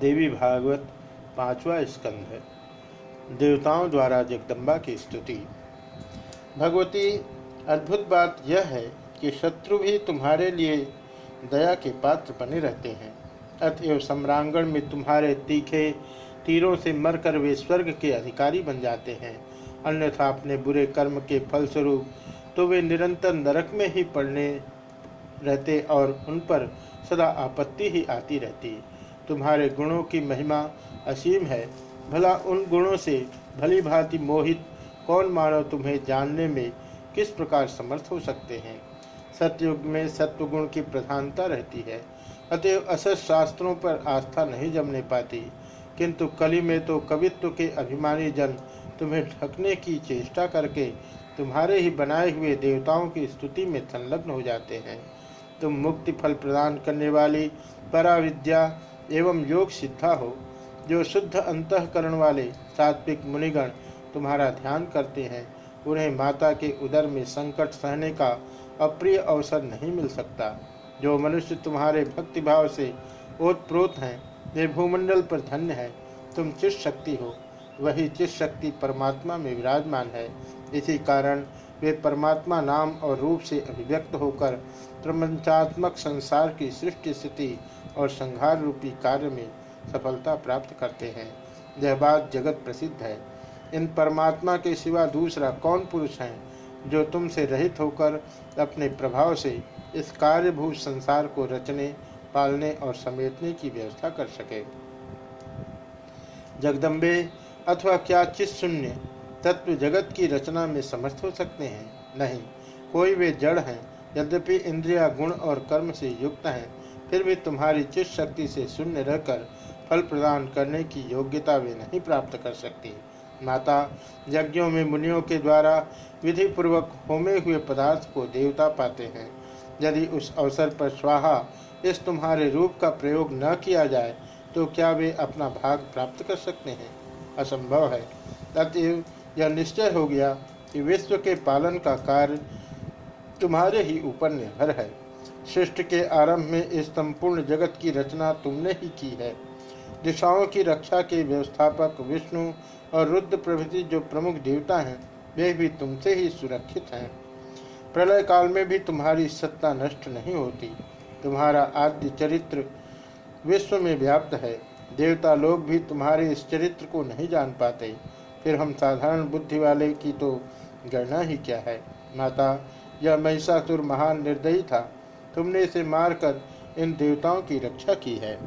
देवी भागवत पांचवा स्कंध देवताओं द्वारा जगदम्बा की स्तुति। भगवती, अद्भुत बात यह है कि शत्रु भी तुम्हारे लिए दया के पात्र बने रहते हैं। अतएव सम्रांगण में तुम्हारे तीखे तीरों से मरकर वे स्वर्ग के अधिकारी बन जाते हैं। अन्यथा अपने बुरे कर्म के फलस्वरूप तो वे निरंतर नरक में ही पड़ने रहते और उन पर सदा आपत्ति ही आती रहती। तुम्हारे गुणों की महिमा असीम है। भला उन गुणों से भली भांति मोहित कौन मानव तुम्हें जानने में किस प्रकार समर्थ हो सकते हैं? सतयुग में सत्वगुण की प्रधानता रहती है, अतएव असत शास्त्रों पर आस्था नहीं जमने पाती। किंतु कली में तो कवित्व के अभिमानी जन तुम्हें ढकने की चेष्टा करके तुम्हारे ही बनाए हुए देवताओं की स्तुति में संलग्न हो जाते हैं। तुम मुक्ति फल प्रदान करने वाली पराविद्या एवं योग सिद्धा हो, जो शुद्ध अंतकरण वाले सात्विक मुनिगण तुम्हारा ध्यान करते हैं, उन्हें माता के उदर में संकट सहने का अप्रिय अवसर नहीं मिल सकता। जो मनुष्य तुम्हारे भक्तिभाव से ओतप्रोत हैं, वे भूमंडल पर धन्य है, तुम चित शक्ति हो, वही चित शक्ति परमात्मा में विराजमान है। इसी कारण वे परमात्मा नाम और रूप से अभिव्यक्त होकर प्रपंचात्मक संसार की सृष्टि स्थिति और संहार रूपी कार्य में सफलता प्राप्त करते हैं। यह बात जगत प्रसिद्ध है। इन परमात्मा के सिवा दूसरा कौन पुरुष है जो तुमसे रहित होकर अपने प्रभाव से इस कार्यभूत संसार को रचने, पालने और समेटने की व्यवस्था कर सके? जगदम्बे, अथवा क्या चित शून्य तत्व जगत की रचना में समर्थ हो सकते हैं। नहीं, कोई वे जड़ हैं, यद्यपि इंद्रिया, गुण और कर्म से युक्त हैं, फिर भी तुम्हारी चित शक्ति से शून्य रहकर फल प्रदान करने की योग्यता वे नहीं प्राप्त कर सकती। माता, यज्ञों में मुनियों के द्वारा विधि पूर्वक होमे हुए पदार्थ को देवता पाते हैं। यदि उस अवसर पर स्वाहा इस तुम्हारे रूप का प्रयोग न किया जाए तो क्या वे अपना भाग प्राप्त कर सकते हैं? असंभव है। अतएव यह निश्चय हो गया कि विश्व के पालन का कार्य तुम्हारे ही ऊपर निर्भर है। सृष्टि के आरंभ में इस संपूर्ण जगत की रचना तुमने ही की है। दिशाओं की रक्षा के व्यवस्थापक विष्णु और रुद्र प्रभृति जो प्रमुख देवता हैं, वे भी तुमसे ही सुरक्षित हैं। प्रलय काल में भी तुम्हारी सत्ता नष्ट नहीं होती। तुम्हारा आद्य चरित्र विश्व में व्याप्त है। देवता लोग भी तुम्हारे इस चरित्र को नहीं जान पाते। फिर हम साधारण बुद्धि वाले की तो गणना ही क्या है? माता, यह महिषासुर महान निर्दयी था। तुमने इसे मारकर इन देवताओं की रक्षा की है।